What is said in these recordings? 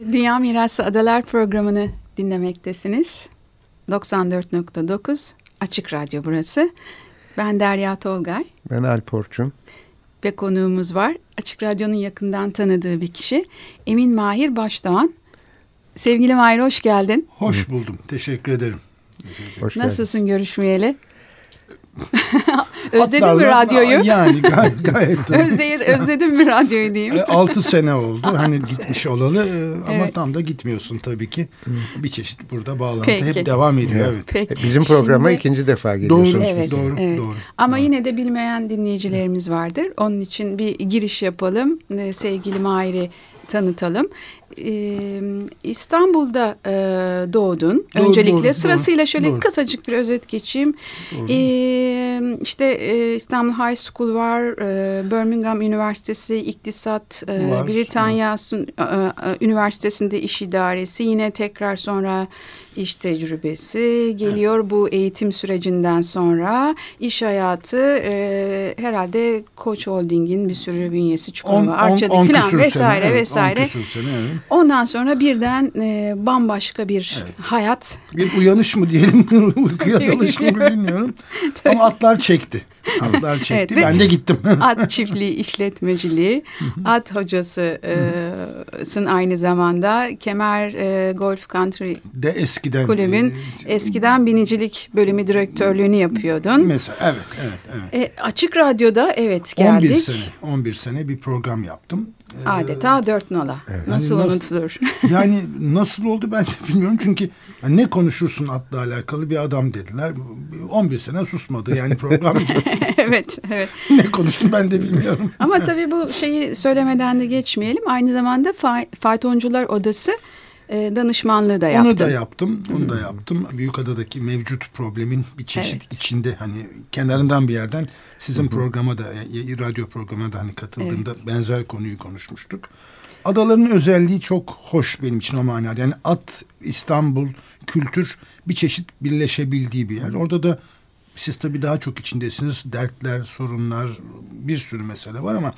Dünya Mirası Adalar programını dinlemektesiniz. 94.9 Açık Radyo burası. Ben Derya Tolgay. Ben Alp Orçun. Ve konuğumuz var. Açık Radyo'nun yakından tanıdığı bir kişi. Emin Mahir Başdoğan. Sevgili Mahir hoş geldin. Hoş buldum. Teşekkür ederim. Hoş Nasılsın görüşmeyeli? Özledin Atlarla, mi radyoyu? Yani gay gayet. Özleyir, özledin mi radyoyu diyeyim. E, altı sene oldu hani gitmiş olalı e, ama evet. tam da gitmiyorsun tabii ki. Bir çeşit burada bağlantı Peki. hep devam ediyor. Evet. Peki. Bizim programa Şimdi, ikinci defa geliyorsunuz. Doğru, evet, doğru, evet. doğru. Ama doğru. yine de bilmeyen dinleyicilerimiz vardır. Onun için bir giriş yapalım. E, sevgili Mahir'i tanıtalım. Ee, İstanbul'da e, doğdun. Doğru, Öncelikle doğru, sırasıyla şöyle doğru. kısacık bir özet geçeyim. Ee, işte e, İstanbul High School var, e, Birmingham Üniversitesi İktisat, e, var, Britanya e, e, Üniversitesi'nde iş idaresi, yine tekrar sonra iş tecrübesi geliyor evet. bu eğitim sürecinden sonra iş hayatı e, herhalde Koç Holding'in bir sürü bünyesi Çukurova, Arçelik falan vesaire sene, vesaire. Evet, sene, evet. Ondan sonra birden e, bambaşka bir evet. hayat. Bir uyanış mı diyelim, uykuya dalış mı bilmiyorum. Ama atlar çekti. Atlar çekti. Evet, ben de gittim. at çiftliği işletmeciliği, at hocasısın aynı zamanda. Kemer e, Golf Country de eskiden kulübün e, eskiden binicilik bölümü direktörlüğünü yapıyordun. Mesela evet evet evet. E, açık radyoda evet geldik. 11 sene 11 sene bir program yaptım. Ee, Adeta dört nola. Evet. Nasıl yani unutulur? yani nasıl oldu ben de bilmiyorum. Çünkü ne konuşursun atla alakalı bir adam dediler. 11 sene susmadı yani program. evet, evet. ne konuştum ben de bilmiyorum. Ama tabii bu şeyi söylemeden de geçmeyelim. Aynı zamanda faytoncular odası e, danışmanlığı da yaptım. Onu da yaptım. Onu hmm. da yaptım. Büyükada'daki mevcut problemin bir çeşit evet. içinde hani kenarından bir yerden sizin hmm. programa da yani, radyo programına da hani katıldığımda evet. benzer konuyu konuşmuştuk. Adaların özelliği çok hoş benim için o manada. Yani at, İstanbul, kültür bir çeşit birleşebildiği bir yer. Orada da siz tabii daha çok içindesiniz. Dertler, sorunlar, bir sürü mesele var ama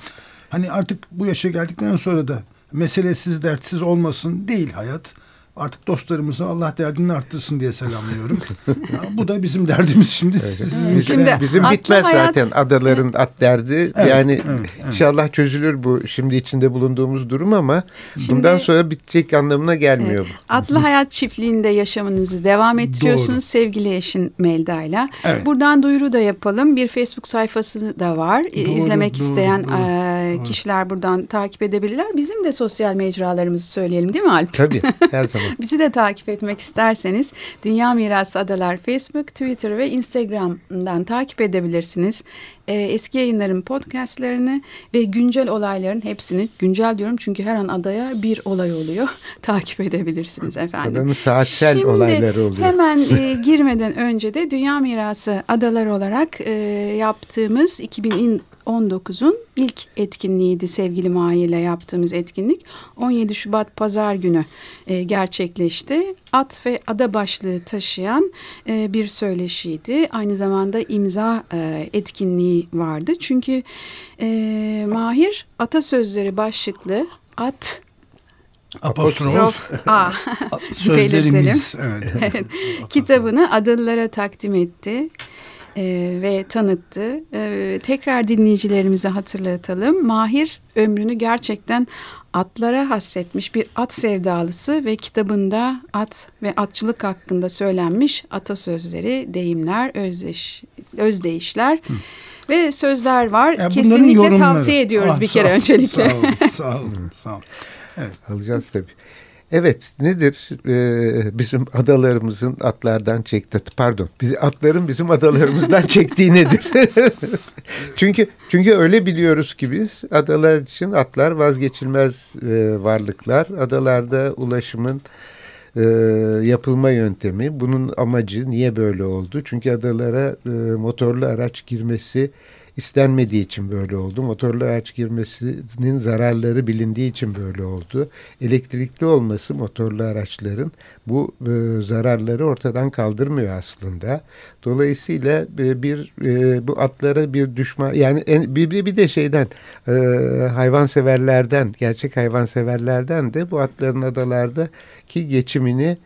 hani artık bu yaşa geldikten sonra da meselesiz dertsiz olmasın değil hayat. Artık dostlarımızı Allah derdini arttırsın diye selamlıyorum. ya, bu da bizim derdimiz şimdi. Evet. Sizin şimdi bizim bitmez hayat... zaten adaların at derdi. Evet, yani evet, evet. inşallah çözülür bu şimdi içinde bulunduğumuz durum ama şimdi, bundan sonra bitecek anlamına gelmiyor evet. bu. Atlı Hayat Çiftliği'nde yaşamınızı devam ettiriyorsunuz Doğru. sevgili eşin Melda'yla. Evet. Buradan duyuru da yapalım. Bir Facebook sayfası da var. Doğru, İzlemek doğru, isteyen doğru. kişiler buradan takip edebilirler. Bizim de sosyal mecralarımızı söyleyelim değil mi Alp? Tabii her zaman. Bizi de takip etmek isterseniz Dünya Mirası Adalar Facebook, Twitter ve Instagram'dan takip edebilirsiniz. Ee, eski yayınların podcastlerini ve güncel olayların hepsini güncel diyorum çünkü her an adaya bir olay oluyor. takip edebilirsiniz efendim. Adanın saatsel Şimdi, olayları oluyor. Hemen e, girmeden önce de Dünya Mirası Adalar olarak e, yaptığımız 2000 19'un ilk etkinliğiydi sevgili Mahir'le yaptığımız etkinlik. 17 Şubat Pazar günü e, gerçekleşti. At ve ada başlığı taşıyan e, bir söyleşiydi. Aynı zamanda imza e, etkinliği vardı. Çünkü e, Mahir atasözleri başlıklı at apostrof A. sözlerimiz evet. evet. kitabını adalılara takdim etti e, ve tanıttı. E, tekrar dinleyicilerimize hatırlatalım. Mahir ömrünü gerçekten atlara hasretmiş bir at sevdalısı ve kitabında at ve atçılık hakkında söylenmiş atasözleri, deyimler, özdeş, özdeyişler Hı. ve sözler var. Yani Kesinlikle tavsiye ediyoruz ah, bir kere ol, öncelikle. Sağ olun, sağ olun, sağ olun. Evet. Alacağız tabii. Evet nedir ee, bizim adalarımızın atlardan çekti pardon bizi atların bizim adalarımızdan çektiği nedir? çünkü çünkü öyle biliyoruz ki biz adalar için atlar vazgeçilmez e, varlıklar. Adalarda ulaşımın e, yapılma yöntemi bunun amacı niye böyle oldu? Çünkü adalara e, motorlu araç girmesi istenmediği için böyle oldu. Motorlu araç girmesinin zararları bilindiği için böyle oldu. Elektrikli olması motorlu araçların bu e, zararları ortadan kaldırmıyor aslında. Dolayısıyla e, bir e, bu atlara bir düşman yani en, bir, bir de şeyden e, hayvanseverlerden gerçek hayvanseverlerden de bu atların adalardaki geçimini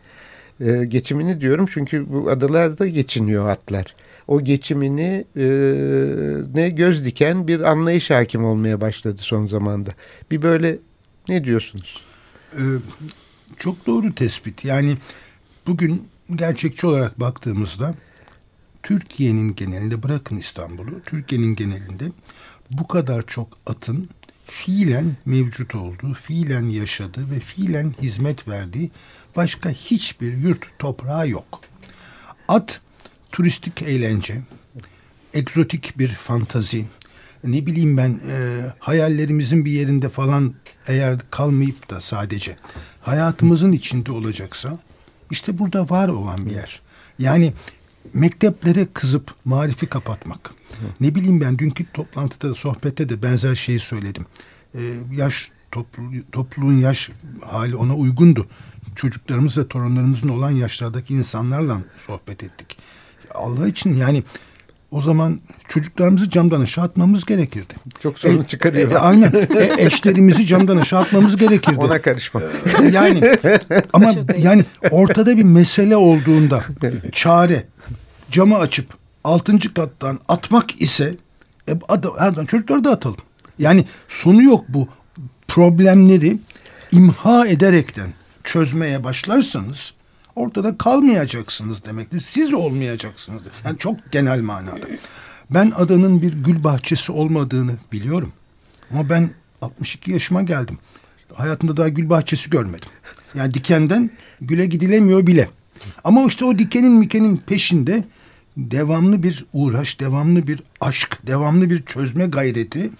e, geçimini diyorum çünkü bu adalarda geçiniyor atlar o geçimini e, ne göz diken bir anlayış hakim olmaya başladı son zamanda. Bir böyle ne diyorsunuz? Ee, çok doğru tespit. Yani bugün gerçekçi olarak baktığımızda Türkiye'nin genelinde bırakın İstanbul'u, Türkiye'nin genelinde bu kadar çok atın fiilen mevcut olduğu, fiilen yaşadığı ve fiilen hizmet verdiği başka hiçbir yurt toprağı yok. At turistik eğlence, egzotik bir fantazi, ne bileyim ben e, hayallerimizin bir yerinde falan eğer kalmayıp da sadece hayatımızın içinde olacaksa işte burada var olan bir yer. Yani mekteplere kızıp marifi kapatmak. Ne bileyim ben dünkü toplantıda sohbette de benzer şeyi söyledim. Ee, yaş toplu, topluluğun yaş hali ona uygundu. Çocuklarımız ve torunlarımızın olan yaşlardaki insanlarla sohbet ettik. Allah için yani o zaman çocuklarımızı camdan aşağı atmamız gerekirdi. Çok sorun e, çıkarıyor. E, aynen. E, eşlerimizi camdan aşağı atmamız gerekirdi. Ona karışma. E, yani ama yani ortada bir mesele olduğunda çare camı açıp altıncı kattan atmak ise e, adam, çocukları da atalım. Yani sonu yok bu problemleri imha ederekten çözmeye başlarsanız ortada kalmayacaksınız demektir. Siz olmayacaksınız. Yani çok genel manada. Ben adanın bir gül bahçesi olmadığını biliyorum. Ama ben 62 yaşıma geldim. Hayatımda daha gül bahçesi görmedim. Yani dikenden güle gidilemiyor bile. Ama işte o dikenin mikenin peşinde devamlı bir uğraş, devamlı bir aşk, devamlı bir çözme gayreti,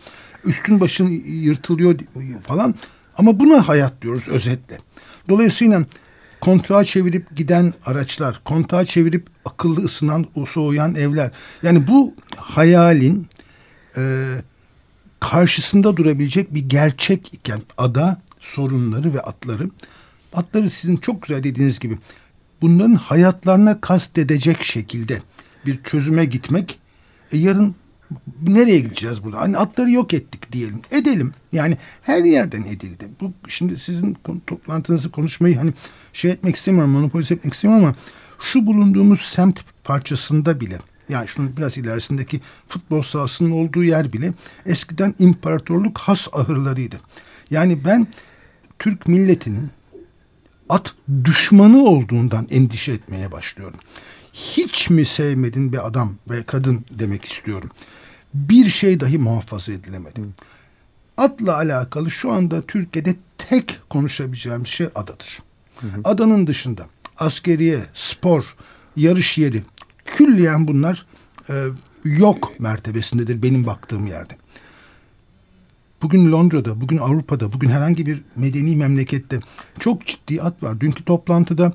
üstün başın yırtılıyor falan. Ama buna hayat diyoruz özetle. Dolayısıyla kontağa çevirip giden araçlar, kontağa çevirip akıllı ısınan, soğuyan evler. Yani bu hayalin e, karşısında durabilecek bir gerçek iken ada sorunları ve atları, atları sizin çok güzel dediğiniz gibi bunların hayatlarına kastedecek şekilde bir çözüme gitmek e, yarın nereye gideceğiz burada? Hani atları yok ettik diyelim. Edelim. Yani her yerden edildi. Bu şimdi sizin toplantınızı konuşmayı hani şey etmek istemiyorum, monopolize etmek istemiyorum ama şu bulunduğumuz semt parçasında bile yani şunun biraz ilerisindeki futbol sahasının olduğu yer bile eskiden imparatorluk has ahırlarıydı. Yani ben Türk milletinin at düşmanı olduğundan endişe etmeye başlıyorum hiç mi sevmedin bir adam ve kadın demek istiyorum. Bir şey dahi muhafaza edilemedi. Atla alakalı şu anda Türkiye'de tek konuşabileceğimiz şey adadır. Hı hı. Adanın dışında askeriye, spor, yarış yeri külliyen bunlar e, yok mertebesindedir benim baktığım yerde. Bugün Londra'da, bugün Avrupa'da, bugün herhangi bir medeni memlekette çok ciddi at var. Dünkü toplantıda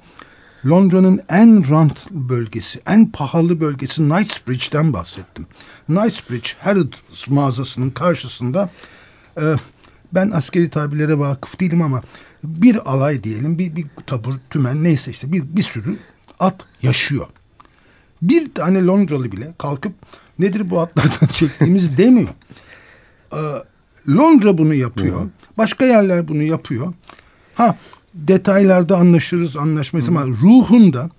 Londra'nın en rant bölgesi, en pahalı bölgesi Knightsbridge'den bahsettim. Knightsbridge Harrods mağazasının karşısında e, ben askeri tabirlere vakıf değilim ama bir alay diyelim, bir, bir tabur, tümen neyse işte bir, bir sürü at yaşıyor. Bir tane Londralı bile kalkıp nedir bu atlardan çektiğimiz demiyor. Ee, Londra bunu yapıyor. Başka yerler bunu yapıyor. Ha detaylarda anlaşırız anlaşmayız ama ruhunda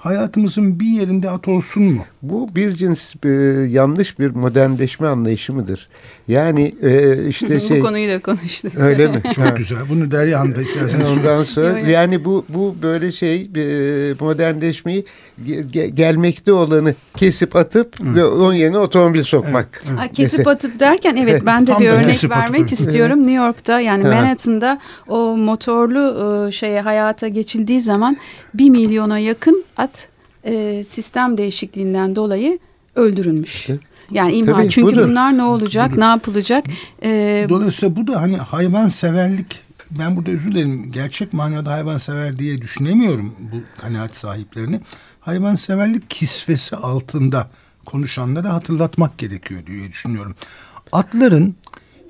hayatımızın bir yerinde at olsun mu? Bu bir cins e, yanlış bir modernleşme anlayışı mıdır? Yani e, işte şey... bu konuyu da konuştuk. Öyle mi? Çok güzel. Bunu Derya Hanım da isterseniz. Ondan sonra yani bu bu böyle şey e, modernleşmeyi ge, gelmekte olanı kesip atıp Hı. ve onun yerine otomobil sokmak. Evet. Evet. Kesip atıp derken evet ben de bir örnek vermek atıp. istiyorum. New York'ta yani Manhattan'da o motorlu e, şeye hayata geçildiği zaman bir milyona yakın at e, sistem değişikliğinden dolayı öldürülmüş. Yani imha. Tabii, Çünkü budur. bunlar ne olacak, budur. ne yapılacak? Ee, Dolayısıyla bu da hani hayvan severlik ben burada özür dilerim. Gerçek manada hayvan sever diye düşünemiyorum bu kanaat sahiplerini. Hayvan severlik kisvesi altında konuşanlara hatırlatmak gerekiyor diye düşünüyorum. Atların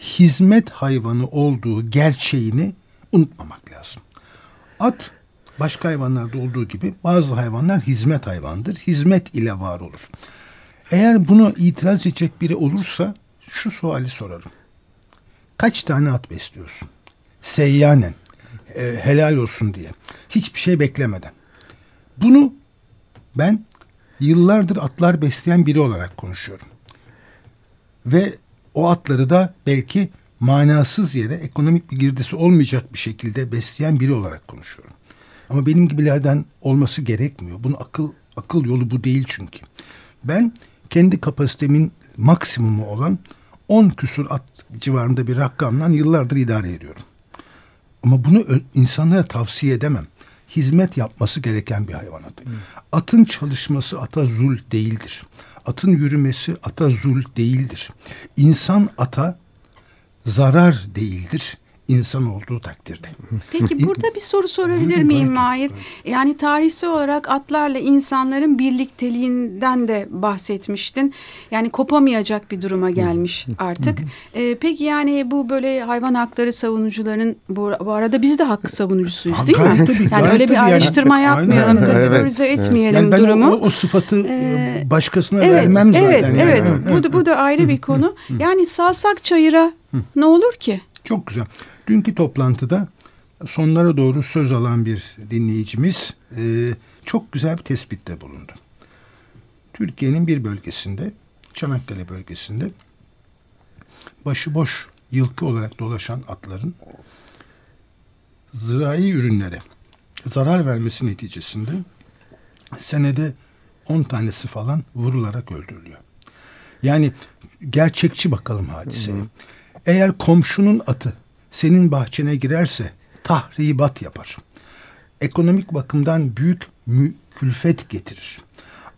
hizmet hayvanı olduğu gerçeğini unutmamak lazım. At başka hayvanlarda olduğu gibi bazı hayvanlar hizmet hayvandır. Hizmet ile var olur. Eğer bunu itiraz edecek biri olursa şu suali sorarım. Kaç tane at besliyorsun? Seyyanen. E, helal olsun diye. Hiçbir şey beklemeden. Bunu ben yıllardır atlar besleyen biri olarak konuşuyorum. Ve o atları da belki manasız yere ekonomik bir girdisi olmayacak bir şekilde besleyen biri olarak konuşuyorum. Ama benim gibilerden olması gerekmiyor. Bunun akıl akıl yolu bu değil çünkü. Ben kendi kapasitemin maksimumu olan 10 küsur at civarında bir rakamla yıllardır idare ediyorum. Ama bunu insanlara tavsiye edemem. Hizmet yapması gereken bir hayvan atı. Hmm. Atın çalışması ata zul değildir. Atın yürümesi ata zul değildir. İnsan ata zarar değildir insan olduğu takdirde. Peki burada bir soru sorabilir miyim Mahir? Yani tarihsel olarak atlarla insanların birlikteliğinden de bahsetmiştin. Yani kopamayacak bir duruma gelmiş artık. Ee, peki yani bu böyle hayvan hakları savunucuların bu, bu arada biz de hakkı savunucusuyuz değil mi? Tabii, yani öyle bir ayrıştırma yani. yapmayalım, kategorize evet. etmeyelim yani ben durumu. O, o sıfatı ee, başkasına evet, vermem zaten. Evet, yani. evet. Bu, bu da ayrı bir konu. Yani salsak çayıra ne olur ki? Çok güzel. Dünkü toplantıda sonlara doğru söz alan bir dinleyicimiz e, çok güzel bir tespitte bulundu. Türkiye'nin bir bölgesinde, Çanakkale bölgesinde başıboş yılkı olarak dolaşan atların zirai ürünlere zarar vermesi neticesinde senede 10 tanesi falan vurularak öldürülüyor. Yani gerçekçi bakalım hadiseye. Eğer komşunun atı senin bahçene girerse tahribat yapar. Ekonomik bakımdan büyük külfet getirir.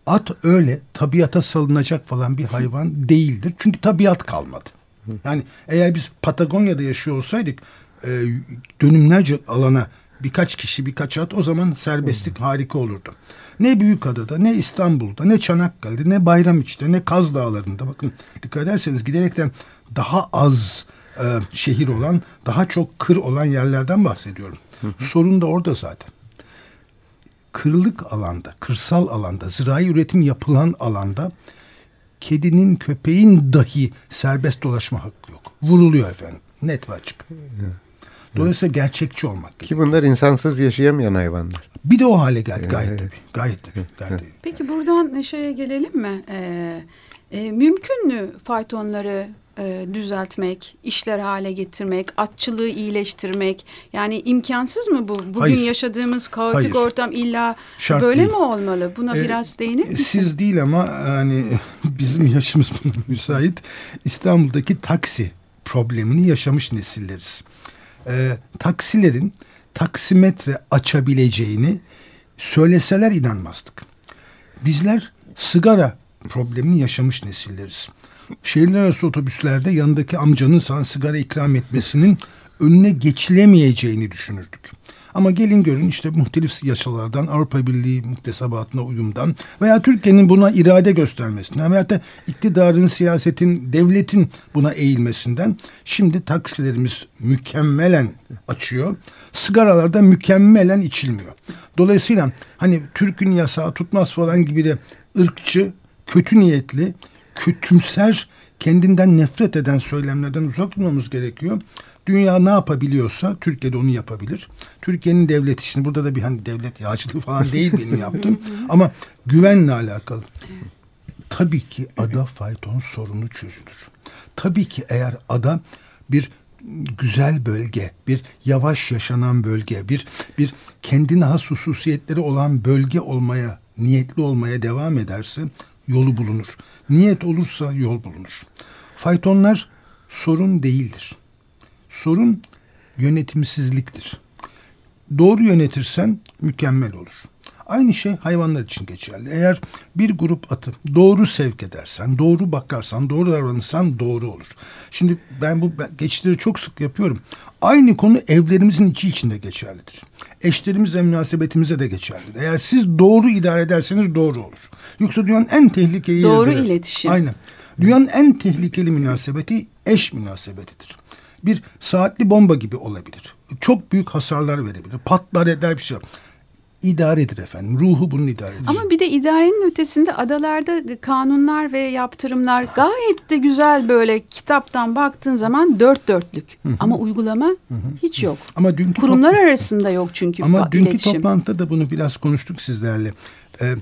At öyle tabiata salınacak falan bir hayvan değildir. Çünkü tabiat kalmadı. Yani eğer biz Patagonya'da yaşıyor olsaydık e, dönümlerce alana birkaç kişi birkaç at o zaman serbestlik harika olurdu. Ne Büyükada'da ne İstanbul'da ne Çanakkale'de ne Bayramiç'te ne Kaz Dağları'nda bakın dikkat ederseniz giderekten daha az e, şehir olan, daha çok kır olan yerlerden bahsediyorum. Hı hı. Sorun da orada zaten. Kırlık alanda, kırsal alanda, zirai üretim yapılan alanda kedinin, köpeğin dahi serbest dolaşma hakkı yok. Vuruluyor efendim. Net ve açık. Dolayısıyla gerçekçi olmak Ki bunlar insansız yaşayamayan hayvanlar. Bir de o hale geldi gayet evet. tabii. Gayet tabii. Gayet tabii. Peki buradan şeye gelelim mi? Ee, e, mümkün mü faytonları e, düzeltmek, işler hale getirmek, atçılığı iyileştirmek. Yani imkansız mı bu? Bugün Hayır. yaşadığımız kaotik Hayır. ortam illa Şart böyle değil. mi olmalı? Buna ee, biraz değinir misin? Siz değil ama yani bizim yaşımız buna müsait. İstanbul'daki taksi problemini yaşamış nesilleriz. Ee, taksilerin taksimetre açabileceğini söyleseler inanmazdık. Bizler sigara problemini yaşamış nesilleriz şehirler arası otobüslerde yanındaki amcanın sana sigara ikram etmesinin önüne geçilemeyeceğini düşünürdük. Ama gelin görün işte muhtelif yasalardan, Avrupa Birliği muktesebatına uyumdan veya Türkiye'nin buna irade göstermesinden veya da iktidarın, siyasetin, devletin buna eğilmesinden şimdi taksilerimiz mükemmelen açıyor. Sigaralarda mükemmelen içilmiyor. Dolayısıyla hani Türk'ün yasağı tutmaz falan gibi de ırkçı, kötü niyetli kötümser, kendinden nefret eden söylemlerden uzak durmamız gerekiyor. Dünya ne yapabiliyorsa Türkiye'de onu yapabilir. Türkiye'nin devlet işini burada da bir hani devlet yağcılığı falan değil benim yaptığım ama güvenle alakalı. Tabii ki ada fayton sorunu çözülür. Tabii ki eğer ada bir güzel bölge, bir yavaş yaşanan bölge, bir bir kendine has hususiyetleri olan bölge olmaya, niyetli olmaya devam ederse yolu bulunur. Niyet olursa yol bulunur. Faytonlar sorun değildir. Sorun yönetimsizliktir. Doğru yönetirsen mükemmel olur. Aynı şey hayvanlar için geçerli. Eğer bir grup atı doğru sevk edersen, doğru bakarsan, doğru davranırsan doğru olur. Şimdi ben bu geçişleri çok sık yapıyorum. Aynı konu evlerimizin içi içinde geçerlidir. Eşlerimizle münasebetimize de geçerlidir. Eğer siz doğru idare ederseniz doğru olur. Yoksa dünyanın en tehlikeli Doğru yeridir. iletişim. Aynen. Dünyanın en tehlikeli münasebeti eş münasebetidir. Bir saatli bomba gibi olabilir. Çok büyük hasarlar verebilir. Patlar eder bir şey. İdaredir efendim. Ruhu bunun idaresi. Ama bir de idarenin ötesinde adalarda kanunlar ve yaptırımlar gayet de güzel böyle kitaptan baktığın zaman dört dörtlük. Ama uygulama hiç yok. Ama dünkü Kurumlar arasında yok çünkü Ama dünkü iletişim. toplantıda da bunu biraz konuştuk sizlerle. Ee,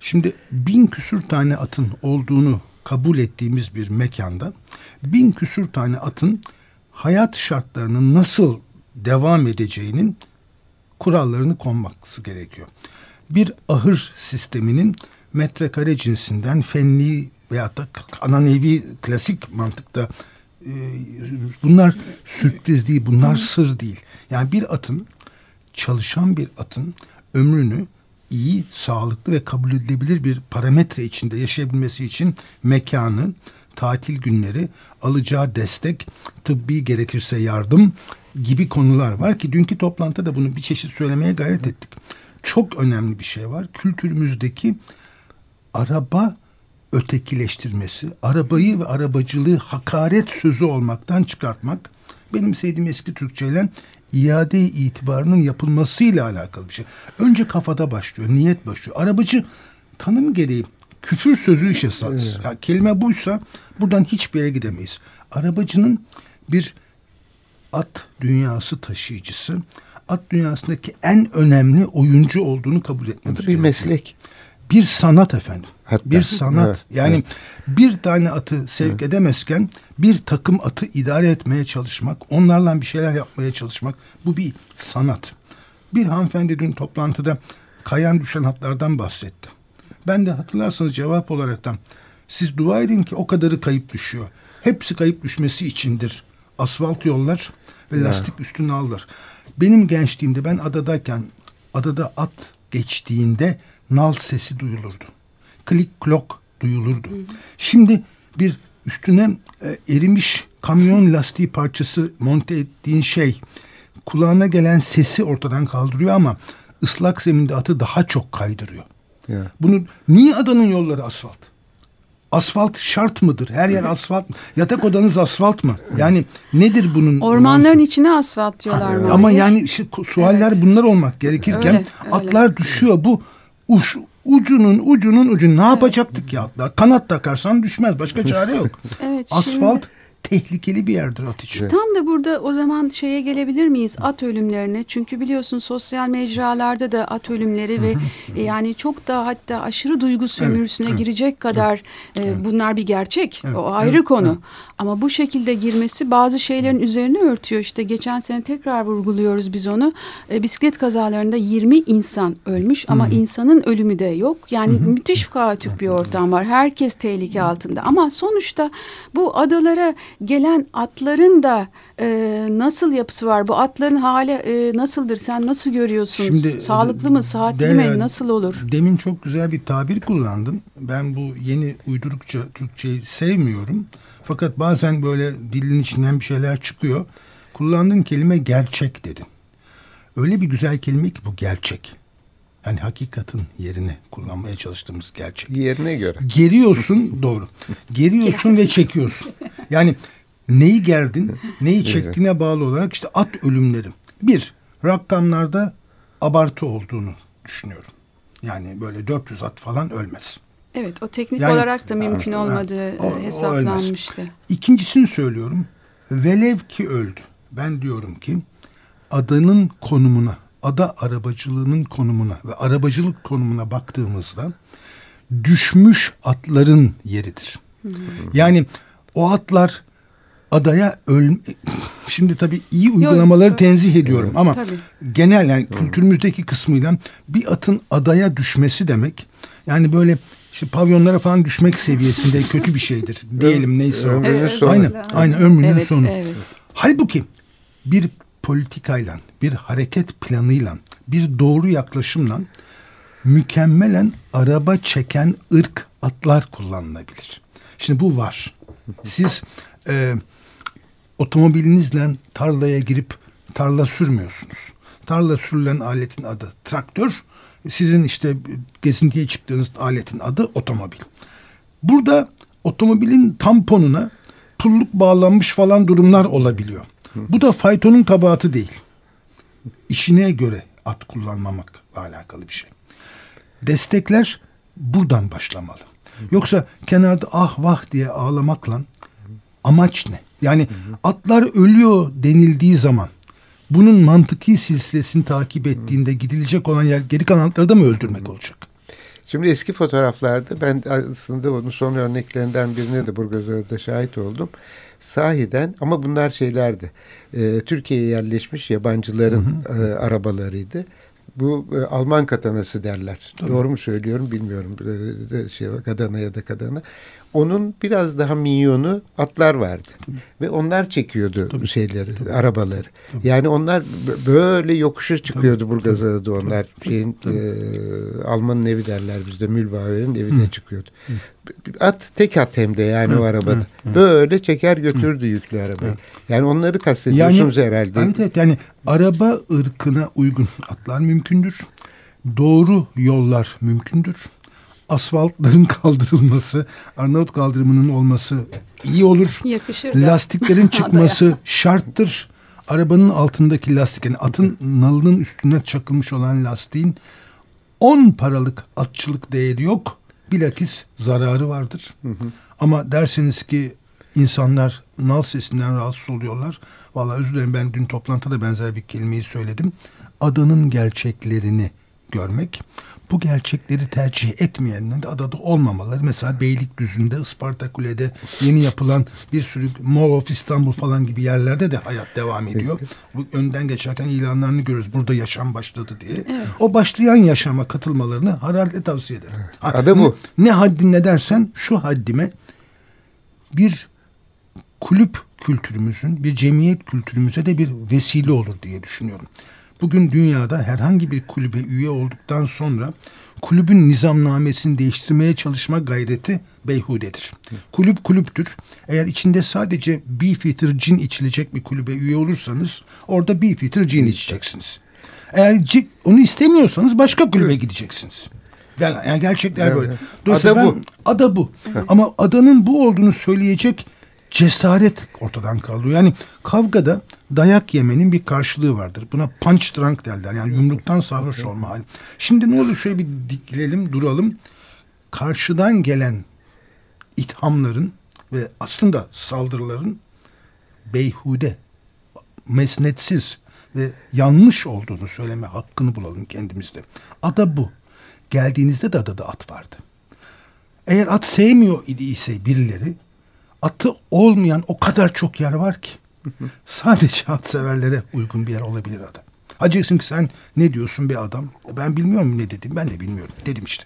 şimdi bin küsür tane atın olduğunu kabul ettiğimiz bir mekanda bin küsür tane atın hayat şartlarının nasıl devam edeceğinin kurallarını konması gerekiyor. Bir ahır sisteminin metrekare cinsinden fenli veya da ananevi klasik mantıkta e, bunlar sürpriz değil, bunlar sır değil. Yani bir atın çalışan bir atın ömrünü iyi, sağlıklı ve kabul edilebilir bir parametre içinde yaşayabilmesi için mekanı, tatil günleri, alacağı destek, tıbbi gerekirse yardım gibi konular var ki dünkü toplantıda da bunu bir çeşit söylemeye gayret ettik. Çok önemli bir şey var. Kültürümüzdeki araba ötekileştirmesi, arabayı ve arabacılığı hakaret sözü olmaktan çıkartmak benim sevdiğim eski Türkçeyle iade itibarının yapılmasıyla alakalı bir şey. Önce kafada başlıyor, niyet başlıyor. Arabacı tanım gereği küfür sözü işe sar. Yani kelime buysa buradan hiçbir yere gidemeyiz. Arabacının bir at dünyası taşıyıcısı, at dünyasındaki en önemli oyuncu olduğunu kabul etmemiz Bir gerekiyor. meslek. Bir sanat efendim. Hatta. Bir sanat. Evet, yani evet. bir tane atı sevk edemezken bir takım atı idare etmeye çalışmak, onlarla bir şeyler yapmaya çalışmak bu bir sanat. Bir hanımefendi dün toplantıda kayan düşen hatlardan bahsetti. Ben de hatırlarsanız cevap olaraktan siz dua edin ki o kadarı kayıp düşüyor. Hepsi kayıp düşmesi içindir. Asfalt yollar ve lastik üstüne alır. Benim gençliğimde ben adadayken adada at geçtiğinde nal sesi duyulurdu. Klik klok duyulurdu. Şimdi bir üstüne e, erimiş kamyon lastiği parçası monte ettiğin şey kulağına gelen sesi ortadan kaldırıyor ama ıslak zeminde atı daha çok kaydırıyor. Ya. Bunu niye adanın yolları asfalt? Asfalt şart mıdır? Her yer asfalt mı? Yatak odanız asfalt mı? Yani nedir bunun Ormanların içine asfalt diyorlar mı? ama yani işte sualler bunlar olmak gerekirken Öyle, öyle. atlar düşüyor. Bu uç, ucunun ucunun ucu ne yapacaktık ya atlar? Kanat takarsan düşmez. Başka çare yok. Evet, Asfalt tehlikeli bir yerdir at için. Tam da burada o zaman şeye gelebilir miyiz at ölümlerine? Çünkü biliyorsun sosyal mecralarda da at ölümleri ve yani çok da hatta aşırı duygu sömürüsüne girecek kadar e, bunlar bir gerçek. o ayrı evet, konu. evet. Ama bu şekilde girmesi bazı şeylerin üzerine örtüyor. İşte geçen sene tekrar vurguluyoruz biz onu. E, bisiklet kazalarında 20 insan ölmüş ama insanın ölümü de yok. Yani müthiş kaotik bir ortam var. Herkes tehlike altında. Ama sonuçta bu adalara gelen atların da e, nasıl yapısı var? Bu atların hali e, nasıldır? Sen nasıl görüyorsun? Şimdi, Sağlıklı mı? De- mi? Nasıl olur? Demin çok güzel bir tabir kullandın. Ben bu yeni uydurukça Türkçeyi sevmiyorum. Fakat bazen böyle dilin içinden bir şeyler çıkıyor. Kullandığın kelime gerçek dedin. Öyle bir güzel kelime ki bu gerçek. Yani hakikatin yerine kullanmaya çalıştığımız gerçek. Yerine göre. Geriyorsun doğru. Geriyorsun ve çekiyorsun. Yani neyi gerdin, neyi çektiğine bağlı olarak işte at ölümleri. Bir, rakamlarda abartı olduğunu düşünüyorum. Yani böyle 400 at falan ölmez. Evet o teknik Yani- olarak da mümkün ha, olmadığı o- o hesaplanmıştı. İkincisini söylüyorum. Velev ki öldü. Ben diyorum ki adanın konumuna, ada arabacılığının konumuna ve arabacılık konumuna baktığımızda düşmüş atların yeridir. Yani o atlar adaya öl şimdi tabii iyi uygulamaları Yok, tenzih ediyorum ama Tabii. genel yani kültürümüzdeki kısmıyla bir atın adaya düşmesi demek yani böyle işte pavyonlara falan düşmek seviyesinde kötü bir şeydir diyelim neyse o. Ömrünün Evet, sonu. Aynen, aynen ömrünün Evet, sonu. evet. Halbuki bir politikayla, bir hareket planıyla, bir doğru yaklaşımla mükemmelen araba çeken ırk atlar kullanılabilir. Şimdi bu var. Siz e, otomobilinizle tarlaya girip tarla sürmüyorsunuz. Tarla sürülen aletin adı traktör. Sizin işte gezintiye çıktığınız aletin adı otomobil. Burada otomobilin tamponuna pulluk bağlanmış falan durumlar olabiliyor. Bu da faytonun kabahatı değil. İşine göre at kullanmamakla alakalı bir şey. Destekler buradan başlamalı. Yoksa kenarda ah vah diye ağlamakla amaç ne? Yani atlar ölüyor denildiği zaman bunun mantıki silsilesini takip ettiğinde gidilecek olan yer geri kalan atları da mı öldürmek olacak? Şimdi eski fotoğraflarda ben aslında onun son örneklerinden birine de Burgazada'da şahit oldum. Sahiden ama bunlar şeylerdi. E, Türkiye'ye yerleşmiş yabancıların hı hı. E, arabalarıydı. Bu e, Alman katanası derler. Tabii. Doğru mu söylüyorum bilmiyorum. E, şey, kadana ya da kadana. Onun biraz daha minyonu atlar vardı. Tabii. Ve onlar çekiyordu Tabii. şeyleri, Tabii. arabaları. Tabii. Yani onlar böyle yokuşa çıkıyordu Burgazada'da onlar. Tabii. Şeyin E, Alman'ın evi derler bizde. Mülbauer'in evine Hı. çıkıyordu. Hı. At tek at hem de yani Hı. o arabada. Hı. Hı. Böyle çeker götürdü Hı. yüklü arabayı. Hı. Yani onları kastediyorsunuz yani, herhalde. Evet, evet yani araba ırkına uygun atlar mümkündür. Doğru yollar mümkündür asfaltların kaldırılması, Arnavut kaldırımının olması iyi olur. Yakışır da. Lastiklerin çıkması şarttır. Arabanın altındaki lastik yani atın nalının üstüne çakılmış olan lastiğin 10 paralık atçılık değeri yok. Bilakis zararı vardır. Hı hı. Ama derseniz ki insanlar nal sesinden rahatsız oluyorlar. Vallahi özür dilerim ben dün toplantıda benzer bir kelimeyi söyledim. Adanın gerçeklerini görmek. Bu gerçekleri tercih etmeyenlerin de adada olmamaları. Mesela Beylikdüzü'nde, Isparta Kule'de yeni yapılan bir sürü Mall of İstanbul falan gibi yerlerde de hayat devam ediyor. Bu önden geçerken ilanlarını görürüz. Burada yaşam başladı diye. Evet. O başlayan yaşama katılmalarını hararetle tavsiye ederim. Adı bu. Ne, ne haddin ne dersen şu haddime bir kulüp kültürümüzün, bir cemiyet kültürümüze de bir vesile olur diye düşünüyorum. Bugün dünyada herhangi bir kulübe üye olduktan sonra kulübün nizamnamesini değiştirmeye çalışma gayreti beyhudedir. Kulüp kulüptür. Eğer içinde sadece Beefeater cin içilecek bir kulübe üye olursanız orada Beefeater cin içeceksiniz. Eğer onu istemiyorsanız başka kulübe gideceksiniz. Yani, yani gerçekler evet. böyle. Dolayısıyla ada ben, bu. Ada bu. Ama adanın bu olduğunu söyleyecek cesaret ortadan kalıyor. Yani kavgada dayak yemenin bir karşılığı vardır. Buna punch drunk derler. Yani yumruktan sarhoş olma hali. Şimdi ne olur şöyle bir dikilelim, duralım. Karşıdan gelen ithamların ve aslında saldırıların beyhude, mesnetsiz ve yanlış olduğunu söyleme hakkını bulalım kendimizde. Ada bu. Geldiğinizde de adada at vardı. Eğer at sevmiyor idiyse birileri atı olmayan o kadar çok yer var ki. Sadece at severlere uygun bir yer olabilir ada. Hacıksın ki sen ne diyorsun bir adam? Ben bilmiyorum ne dedim. Ben de bilmiyorum. Dedim işte.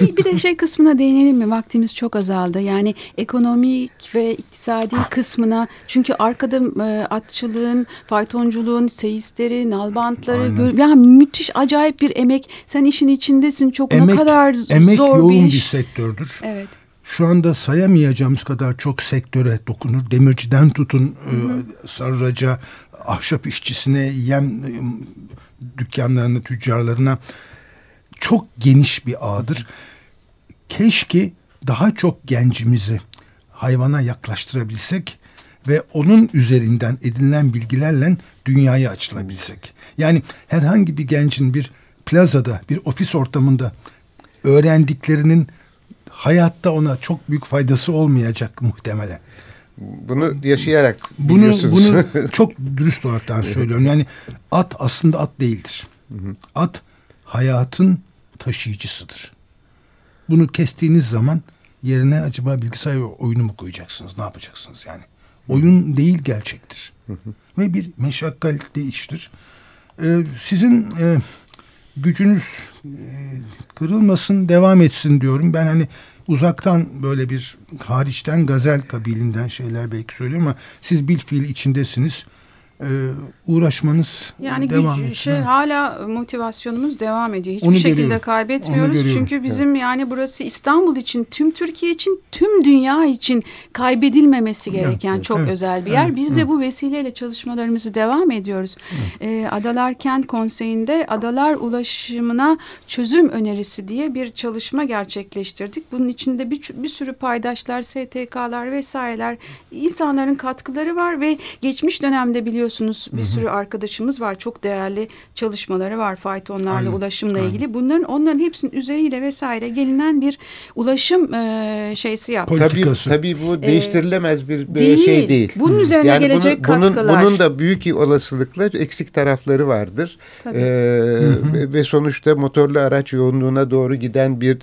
bir de şey kısmına değinelim mi? Vaktimiz çok azaldı. Yani ekonomik ve iktisadi kısmına. Çünkü arkada e, atçılığın, faytonculuğun, seyisleri, nalbantları. Yani müthiş acayip bir emek. Sen işin içindesin. Çok emek, ne kadar emek zor yoğun bir iş. bir sektördür. Evet şu anda sayamayacağımız kadar çok sektöre dokunur. Demirciden tutun hı hı. E, sarraca, ahşap işçisine, yem e, dükkanlarına, tüccarlarına çok geniş bir ağdır. Keşke daha çok gencimizi hayvana yaklaştırabilsek ve onun üzerinden edinilen bilgilerle dünyaya açılabilsek. Yani herhangi bir gencin bir plazada, bir ofis ortamında öğrendiklerinin hayatta ona çok büyük faydası olmayacak muhtemelen. Bunu yaşayarak bunu, bunu çok dürüst olaraktan söylüyorum. Yani at aslında at değildir. At hayatın taşıyıcısıdır. Bunu kestiğiniz zaman yerine acaba bilgisayar oyunu mu koyacaksınız? Ne yapacaksınız yani? Oyun değil gerçektir. Ve bir meşakkatli iştir. Ee, sizin e, gücünüz e, kırılmasın devam etsin diyorum. Ben hani uzaktan böyle bir hariçten gazel kabilinden şeyler belki söylüyorum ama siz bil fiil içindesiniz. E, uğraşmanız yani devam ediyor. şey, hala motivasyonumuz devam ediyor. Hiçbir Onu şekilde görüyoruz. kaybetmiyoruz. Çünkü bizim evet. yani burası İstanbul için, tüm Türkiye için, tüm dünya için kaybedilmemesi gereken evet, çok evet, özel bir yer. Evet, Biz evet. de bu vesileyle çalışmalarımızı devam ediyoruz. Evet. Ee, Adalar Kent Konseyi'nde adalar ulaşımına çözüm önerisi diye bir çalışma gerçekleştirdik. Bunun içinde bir, bir sürü paydaşlar, STK'lar vesaireler, insanların katkıları var ve geçmiş dönemde biliyorsunuz bir Hı -hı. sürü arkadaşımız var. Çok değerli çalışmaları var faytonlarla Aynen. ulaşımla Aynen. ilgili. Bunların onların hepsinin üzeriyle vesaire gelinen bir ulaşım e, şeysi yaptık. Tabii, tabii bu ee, değiştirilemez bir değil. şey değil. Bunun üzerine yani gelecek bunun, katkılar. Bunun da büyük olasılıkla eksik tarafları vardır. Tabii. Ee, ve sonuçta motorlu araç yoğunluğuna doğru giden bir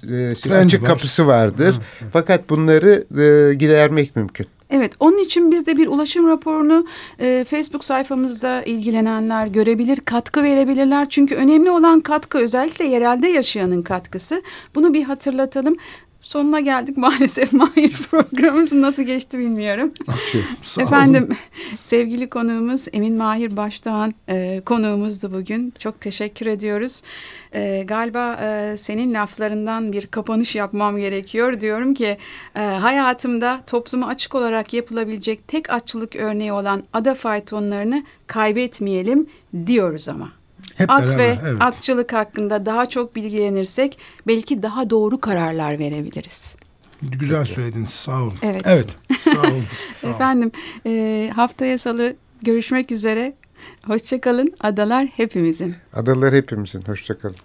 e, açık var. kapısı vardır. Hı. Fakat bunları e, gidermek mümkün. Evet, onun için biz de bir ulaşım raporunu e, Facebook sayfamızda ilgilenenler görebilir, katkı verebilirler. Çünkü önemli olan katkı özellikle yerelde yaşayanın katkısı. Bunu bir hatırlatalım. Sonuna geldik maalesef Mahir programımız nasıl geçti bilmiyorum. Efendim sevgili konuğumuz Emin Mahir Baştan e, konuğumuzdu bugün. Çok teşekkür ediyoruz. E, galiba e, senin laflarından bir kapanış yapmam gerekiyor. Diyorum ki e, hayatımda topluma açık olarak yapılabilecek tek açlık örneği olan ada faytonlarını kaybetmeyelim diyoruz ama. Hep At beraber, ve evet. atçılık hakkında daha çok bilgilenirsek belki daha doğru kararlar verebiliriz. Güzel söylediniz. Sağ olun. Evet. Evet. Sağ olun. Sağ olun. Efendim e, haftaya salı görüşmek üzere. Hoşçakalın. Adalar hepimizin. Adalar hepimizin. Hoşçakalın.